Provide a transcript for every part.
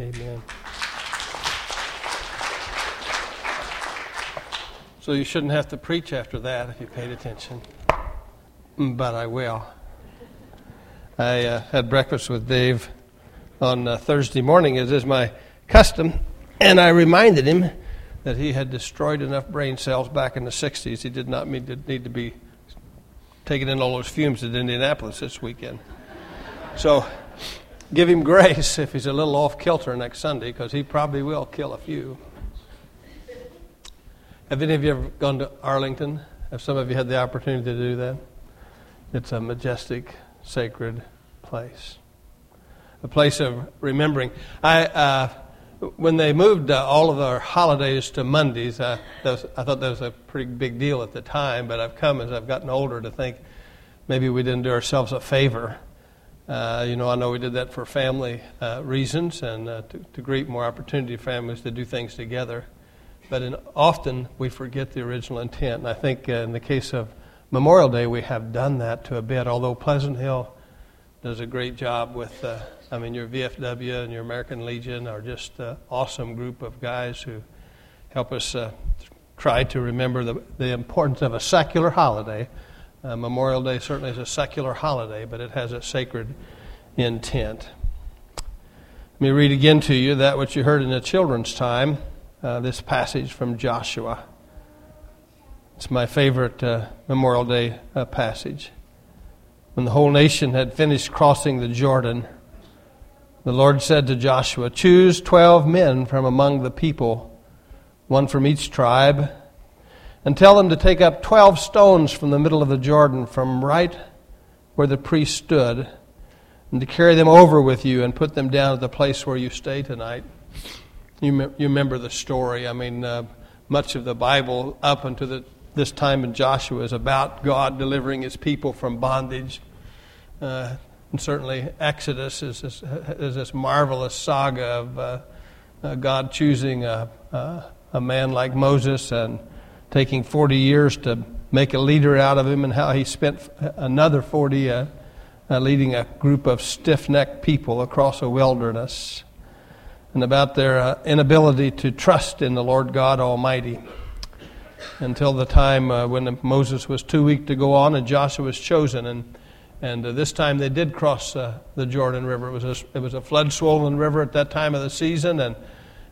Amen. So you shouldn't have to preach after that if you paid attention. But I will. I uh, had breakfast with Dave on uh, Thursday morning, as is my custom, and I reminded him that he had destroyed enough brain cells back in the 60s. He did not need to, need to be taking in all those fumes at Indianapolis this weekend. So give him grace if he's a little off kilter next Sunday, because he probably will kill a few. Have any of you ever gone to Arlington? Have some of you had the opportunity to do that? It's a majestic, sacred place, a place of remembering. I, uh, when they moved uh, all of our holidays to Mondays, uh, was, I thought that was a pretty big deal at the time. But I've come as I've gotten older to think maybe we didn't do ourselves a favor. Uh, you know, I know we did that for family uh, reasons and uh, to, to create more opportunity for families to do things together. But in, often we forget the original intent. And I think uh, in the case of Memorial Day, we have done that to a bit, although Pleasant Hill does a great job with, uh, I mean, your VFW and your American Legion are just an awesome group of guys who help us uh, try to remember the, the importance of a secular holiday. Uh, Memorial Day certainly is a secular holiday, but it has a sacred intent. Let me read again to you that which you heard in the children's time, uh, this passage from Joshua. It's my favorite uh, Memorial Day uh, passage. When the whole nation had finished crossing the Jordan, the Lord said to Joshua, Choose twelve men from among the people, one from each tribe, and tell them to take up twelve stones from the middle of the Jordan, from right where the priest stood, and to carry them over with you and put them down at the place where you stay tonight. You, me- you remember the story. I mean, uh, much of the Bible up until the, this time in Joshua is about God delivering his people from bondage uh, and certainly, Exodus is this, is this marvelous saga of uh, uh, God choosing a, a, man like Moses and taking 40 years to make a leader out of him, and how he spent another 40 uh, uh, leading a group of stiff necked people across a wilderness, and about their uh, inability to trust in the Lord God Almighty until the time when Moses was too weak to go on and Joshua was chosen. And and uh, this time they did cross uh, the Jordan River. It was, a, it was a flood swollen river at that time of the season. And,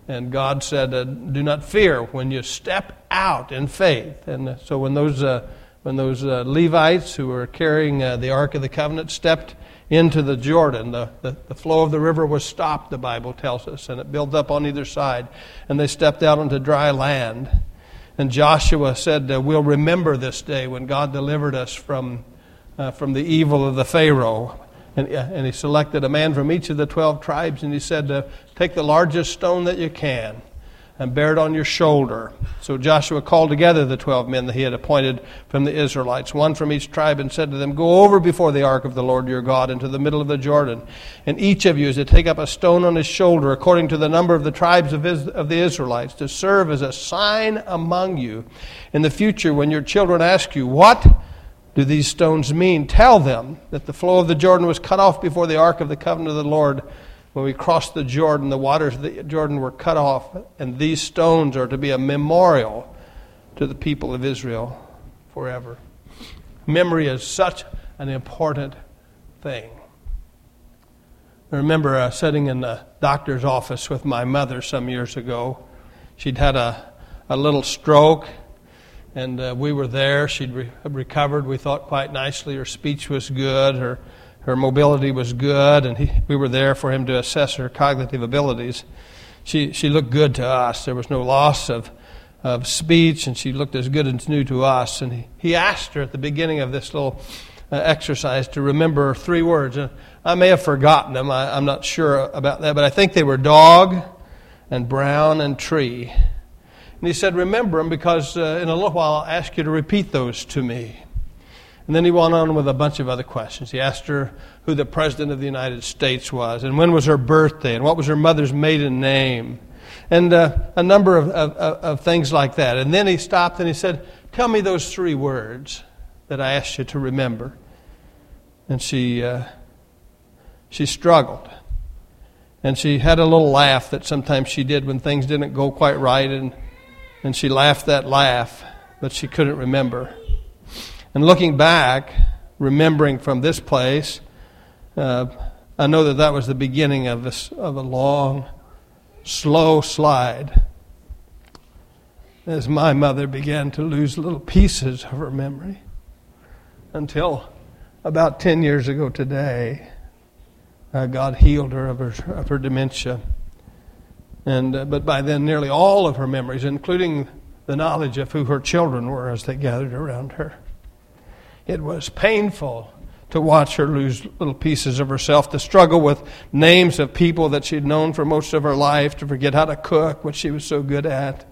and God said, uh, Do not fear when you step out in faith. And uh, so when those, uh, when those uh, Levites who were carrying the Ark of the Covenant stepped into the Jordan, the, the, the, flow of the river was stopped, the Bible tells us, and it built up on either side. And they stepped out onto dry land. And Joshua said, We'll remember this day when God delivered us from uh, from the evil of the Pharaoh. And, and, he selected a man from each of the 12 tribes, and he said, uh, Take the largest stone that you can and bear it on your shoulder. So Joshua called together the 12 men that he had appointed from the Israelites, one from each tribe, and said to them, Go over before the ark of the Lord your God into the middle of the Jordan. And each of you is to take up a stone on his shoulder, according to the number of the tribes of, his, of the Israelites, to serve as a sign among you. In the future, when your children ask you, What? Do these stones mean? Tell them that the flow of the Jordan was cut off before the ark of the covenant of the Lord. When we crossed the Jordan, the waters of the Jordan were cut off, and these stones are to be a memorial to the people of Israel forever. Memory is such an important thing. I remember uh, sitting in the doctor's office with my mother some years ago. She'd had a, a little stroke and uh, we were there. She'd re- recovered, we thought, quite nicely. Her speech was good, her, her mobility was good, and he, we were there for him to assess her cognitive abilities. She, she looked good to us. There was no loss of, of speech, and she looked as good as new to us. And he, he asked her at the beginning of this little uh, exercise to remember three words. Uh, I may have forgotten them, I, I'm not sure about that, but I think they were dog and brown and tree. And he said, Remember them because uh, in a little while I'll ask you to repeat those to me. And then he went on with a bunch of other questions. He asked her who the President of the United States was, and when was her birthday, and what was her mother's maiden name, and uh, a number of, of, of things like that. And then he stopped and he said, Tell me those three words that I asked you to remember. And she, uh, she struggled. And she had a little laugh that sometimes she did when things didn't go quite right, and, and she laughed that laugh, but she couldn't remember. And looking back, remembering from this place, uh, I know that that was the beginning of, this, of a long, slow slide as my mother began to lose little pieces of her memory until about 10 years ago today, uh, God healed her of her, of her dementia. And, uh, but by then, nearly all of her memories, including the knowledge of who her children were as they gathered around her. It was painful to watch her lose little pieces of herself, to struggle with names of people that she'd known for most of her life, to forget how to cook, what she was so good at,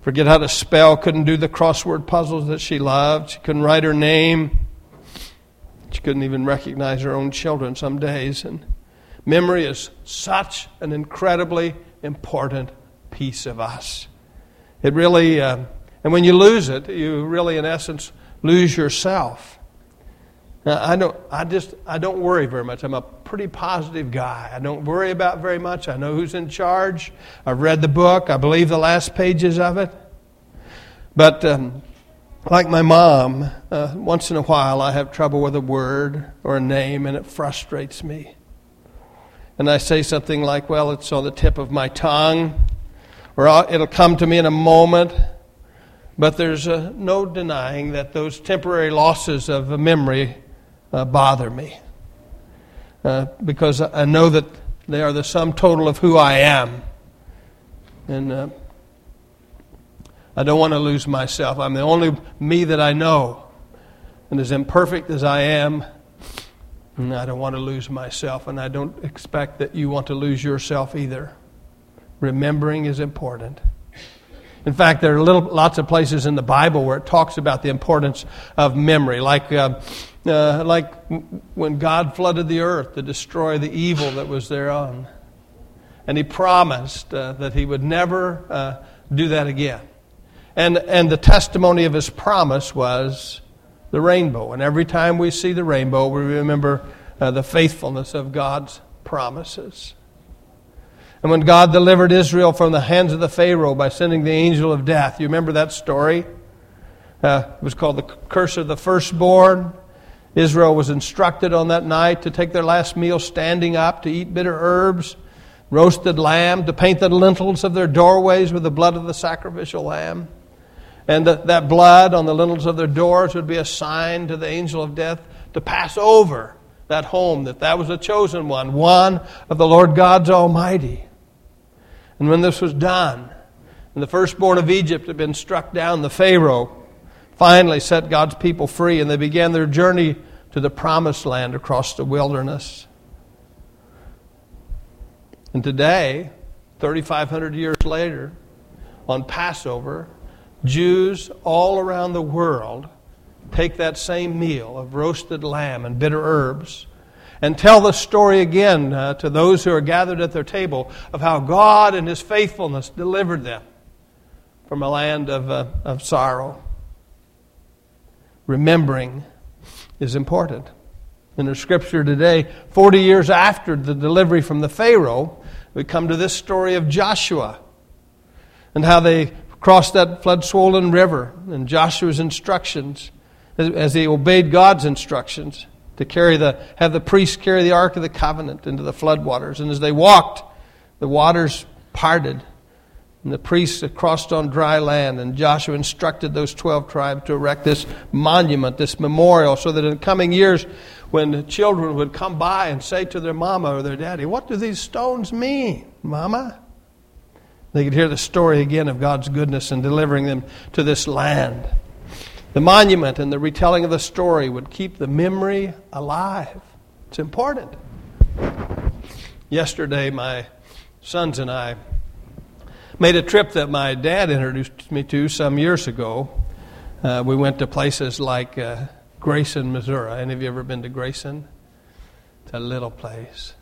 forget how to spell, couldn't do the crossword puzzles that she loved, she couldn't write her name. She couldn't even recognize her own children some days. And memory is such an incredibly important piece of us. It really, uh, and when you lose it, you really, in essence, lose yourself. Now, I don't, I just, I don't worry very much. I'm a pretty positive guy. I don't worry about very much. I know who's in charge. I've read the book. I believe the last pages of it. But um, like my mom, uh, once in a while I have trouble with a word or a name and it frustrates me. And I say something like, well, it's on the tip of my tongue, or it'll come to me in a moment. But there's uh, no denying that those temporary losses of memory uh, bother me. Uh, because I know that they are the sum total of who I am. And uh, I don't want to lose myself. I'm the only me that I know. And as imperfect as I am, I don't want to lose myself, and I don't expect that you want to lose yourself either. Remembering is important. In fact, there are little, lots of places in the Bible where it talks about the importance of memory, like, uh, uh, like when God flooded the earth to destroy the evil that was thereon. And He promised uh, that He would never uh, do that again. And, and the testimony of his promise was the rainbow. And every time we see the rainbow, we remember uh, the faithfulness of God's promises. And when God delivered Israel from the hands of the Pharaoh by sending the angel of death, you remember that story? Uh, it was called the curse of the firstborn. Israel was instructed on that night to take their last meal standing up, to eat bitter herbs, roasted lamb, to paint the lintels of their doorways with the blood of the sacrificial lamb. And that, that blood on the lintels of their doors would be a sign to the angel of death to pass over that home, that that was a chosen one, one of the Lord God's Almighty. And when this was done, and the firstborn of Egypt had been struck down, the Pharaoh finally set God's people free, and they began their journey to the promised land across the wilderness. And today, 3,500 years later, on Passover, Jews all around the world take that same meal of roasted lamb and bitter herbs and tell the story again uh, to those who are gathered at their table of how God and His faithfulness delivered them from a land of, uh, of sorrow. Remembering is important. In the scripture today, 40 years after the delivery from the Pharaoh, we come to this story of Joshua and how they crossed that flood swollen river and Joshua's instructions as he obeyed God's instructions to carry the, have the priests carry the Ark of the Covenant into the floodwaters. And as they walked, the waters parted and the priests crossed on dry land. And Joshua instructed those 12 tribes to erect this monument, this memorial, so that in coming years, when children would come by and say to their mama or their daddy, What do these stones mean, mama? They could hear the story again of God's goodness in delivering them to this land. The monument and the retelling of the story would keep the memory alive. It's important. Yesterday, my sons and I made a trip that my dad introduced me to some years ago. Uh, we went to places like uh, Grayson, Missouri. Any of you ever been to Grayson? It's a little place.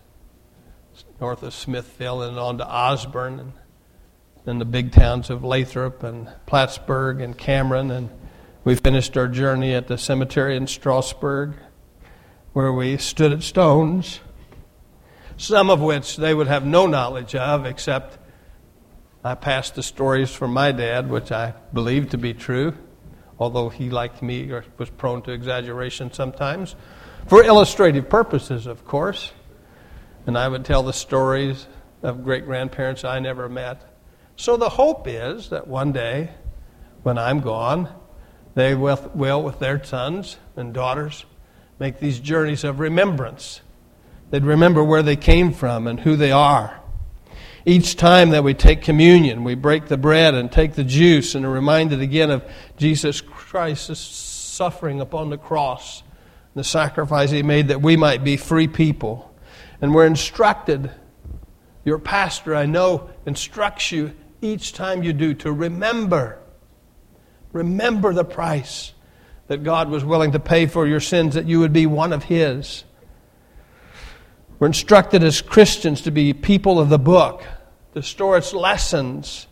It's north of Smithville and on to Osborn. In the big towns of Lathrop and Plattsburg and Cameron. And we finished our journey at the cemetery in Strasburg, where we stood at stones. some of which they would have no knowledge of, except I passed the stories from my dad, which I believed to be true, although he, like me, was prone to exaggeration sometimes, for illustrative purposes, of course. And I would tell the stories of great grandparents I never met. So the hope is that one day, when I'm gone, they will, will with their sons and daughters, make these journeys of remembrance. They'd remember where they came from and who they are. Each time that we take communion, we break the bread and take the juice and are reminded again of Jesus Christ's suffering upon the cross, the sacrifice he made that we might be free people. And we're instructed, your pastor, I know, instructs you each time you do to remember. Remember the price that God was willing to pay for your sins, that you would be one of His. We're instructed as Christians to be people of the book, to store its lessons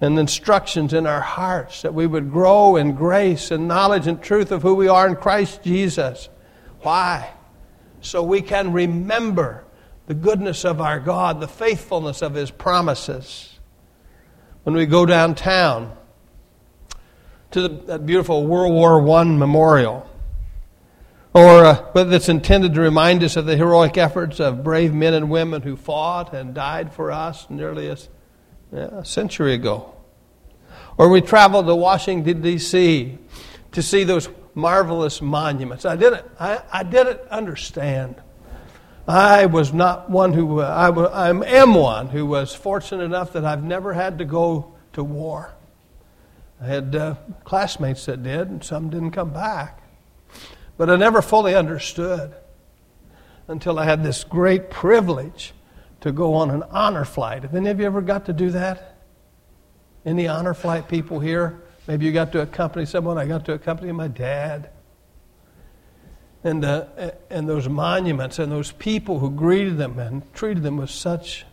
and instructions in our hearts, that we would grow in grace and knowledge and truth of who we are in Christ Jesus. Why? So we can remember the goodness of our God, the faithfulness of His promises. When we go downtown, to the, that beautiful World War I memorial, or uh, it's intended to remind us of the heroic efforts of brave men and women who fought and died for us nearly a, a century ago. Or we traveled to Washington, D.C. to see those marvelous monuments. I didn't, I, I didn't understand. I was not one who, I, I am one who was fortunate enough that I've never had to go to war. I had uh, classmates that did, and some didn't come back. But I never fully understood until I had this great privilege to go on an honor flight. Have any of you ever got to do that? Any honor flight people here? Maybe you got to accompany someone. I got to accompany my dad. And, uh, and those monuments and those people who greeted them and treated them with such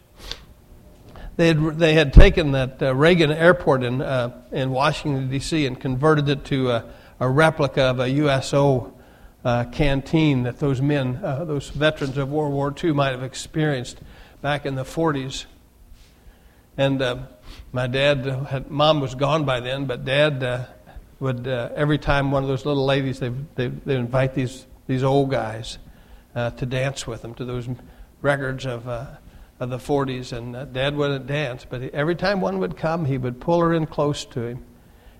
they had, they had taken that uh, Reagan Airport in, uh, in Washington, D.C., and converted it to a, a replica of a USO uh, canteen that those men, uh, those veterans of World War II, might have experienced back in the 40s. And uh, my dad, had, mom was gone by then, but dad uh, would, every time one of those little ladies, they they invite these, these old guys to dance with them to those records of of the 40s, and uh, Dad wouldn't dance, but every time one would come, he would pull her in close to him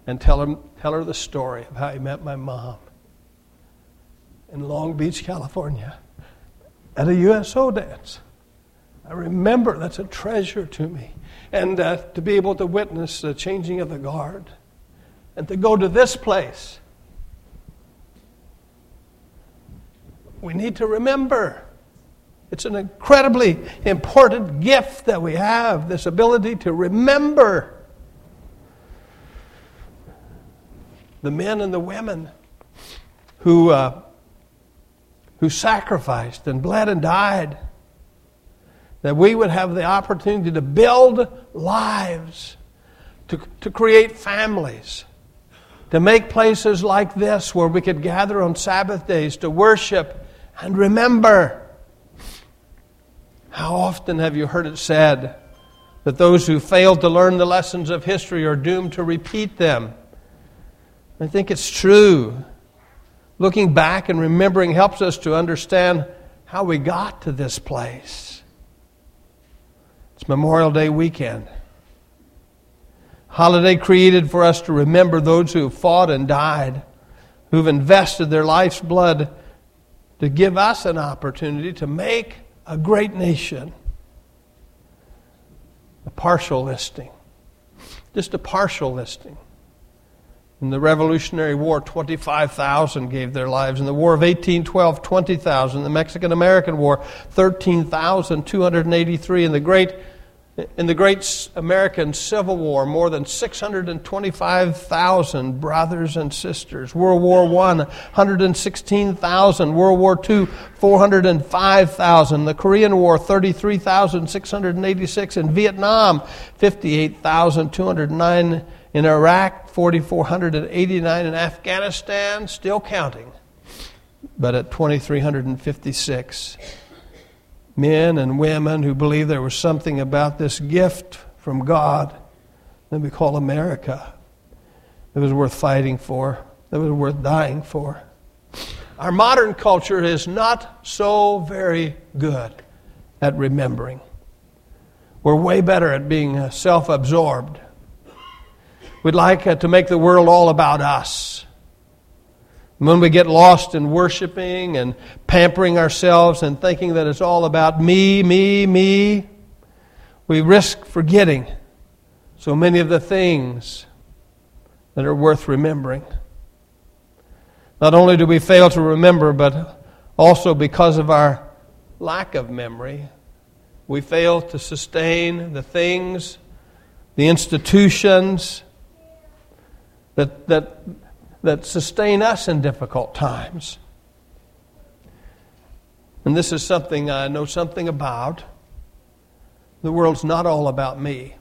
and tell, him, tell her the story of how he met my mom in Long Beach, California, at a USO dance. I remember that's a treasure to me. And uh, to be able to witness the changing of the guard and to go to this place. We need to remember it's an incredibly important gift that we have this ability to remember the men and the women who, uh, who sacrificed and bled and died. That we would have the opportunity to build lives, to, to create families, to make places like this where we could gather on Sabbath days to worship and remember. How often have you heard it said that those who fail to learn the lessons of history are doomed to repeat them? I think it's true. Looking back and remembering helps us to understand how we got to this place. It's Memorial Day weekend. Holiday created for us to remember those who have fought and died, who've invested their life's blood to give us an opportunity to make a great nation. A partial listing. Just a partial listing. In the Revolutionary War, 25,000 gave their lives. In the War of 1812, 20,000. The Mexican American War, 13,283. In the Great in the great American Civil War, more than 625,000 brothers and sisters. World War I, 116,000. World War II, 405,000. The Korean War, 33,686. In Vietnam, 58,209. In Iraq, 4,489. In Afghanistan, still counting, but at 2,356. Men and women who believed there was something about this gift from God that we call America that was worth fighting for, that was worth dying for. Our modern culture is not so very good at remembering. We're way better at being uh, self absorbed. We'd like uh, to make the world all about us. When we get lost in worshiping and pampering ourselves and thinking that it's all about me, me, me, we risk forgetting so many of the things that are worth remembering. Not only do we fail to remember, but also because of our lack of memory, we fail to sustain the things, the institutions that, that, that sustain us in difficult times. And this is something I know something about. The world's not all about me.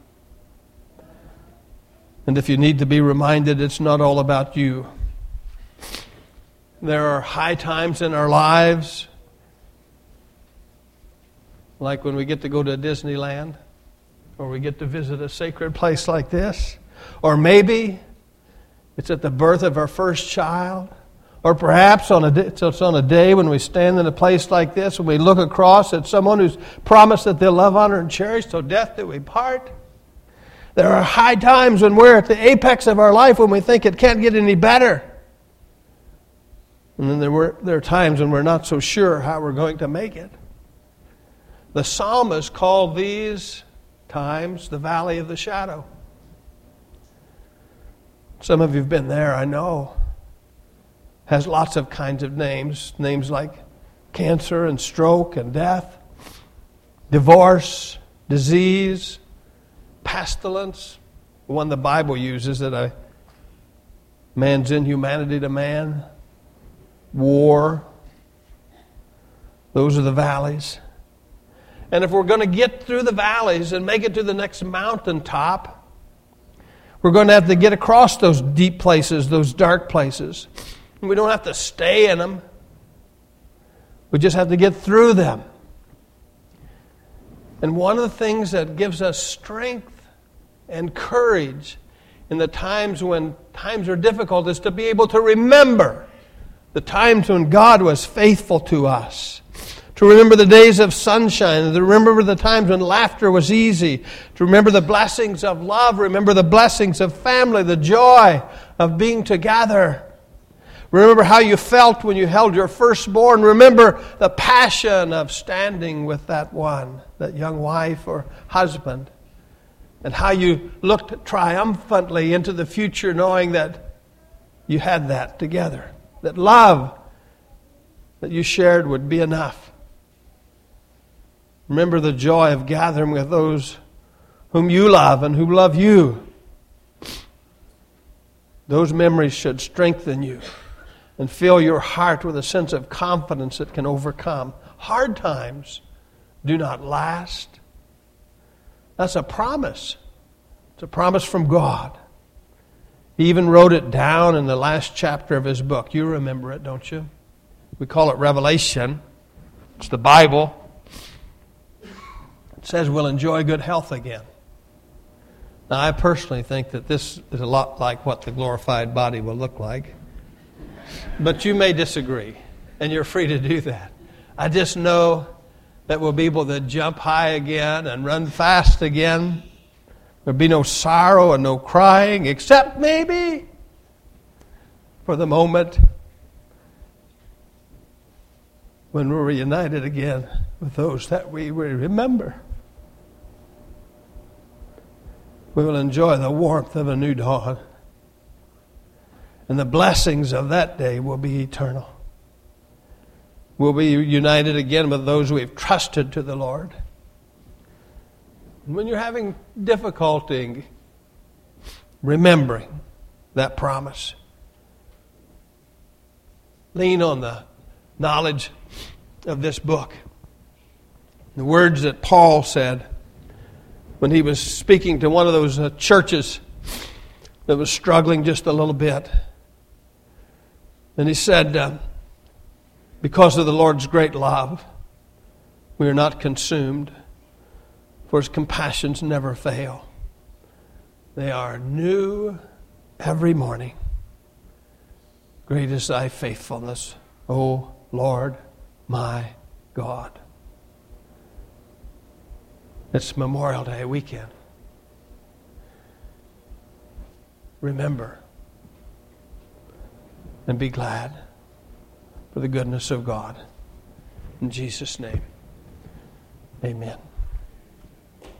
And if you need to be reminded, it's not all about you. There are high times in our lives, like when we get to go to Disneyland, or we get to visit a sacred place like this, or maybe it's at the birth of our first child. Or perhaps on a, it's on a day when we stand in a place like this, and we look across at someone who's promised that they'll love, honor, and cherish till death do we part. There are high times when we're at the apex of our life when we think it can't get any better. And then there, were, there are times when we're not so sure how we're going to make it. The psalmist called these times the valley of the shadow. Some of you have been there, I know. Has lots of kinds of names, names like cancer and stroke and death, divorce, disease, pestilence, the one the Bible uses that a man's inhumanity to man, war. Those are the valleys. And if we're going to get through the valleys and make it to the next mountaintop, we're going to have to get across those deep places, those dark places. And we don't have to stay in them, we just have to get through them. And one of the things that gives us strength and courage in the times when times are difficult is to be able to remember the times when God was faithful to us to remember the days of sunshine, to remember the times when laughter was easy, to remember the blessings of love, remember the blessings of family, the joy of being together. Remember how you felt when you held your firstborn. Remember the passion of standing with that one, that young wife or husband, and how you looked triumphantly into the future knowing that you had that together, that love that you shared would be enough. Remember the joy of gathering with those whom you love and who love you. Those memories should strengthen you and fill your heart with a sense of confidence that can overcome. Hard times do not last. That's a promise. It's a promise from God. He even wrote it down in the last chapter of his book. You remember it, don't you? We call it Revelation. It's the Bible says we'll enjoy good health again. Now, I personally think that this is a lot like what the glorified body will look like. But you may disagree, and you're free to do that. I just know that we'll be able to jump high again and run fast again. There'll be no sorrow and no crying, except maybe for the moment when we're reunited again with those that we remember we will enjoy the warmth of a new dawn. And the blessings of that day will be eternal. We'll be united again with those we've trusted to the Lord. when you're having difficulty remembering that promise, lean on the knowledge of this book. The words that Paul said when he was speaking to one of those uh, churches that was struggling just a little bit. And he said, uh, Because of the Lord's great love, We are not consumed, for his compassions never fail. They are new every morning. Great is thy faithfulness, O Lord my God. It's Memorial Day weekend. Remember and be glad for the goodness of God. In Jesus' name, amen.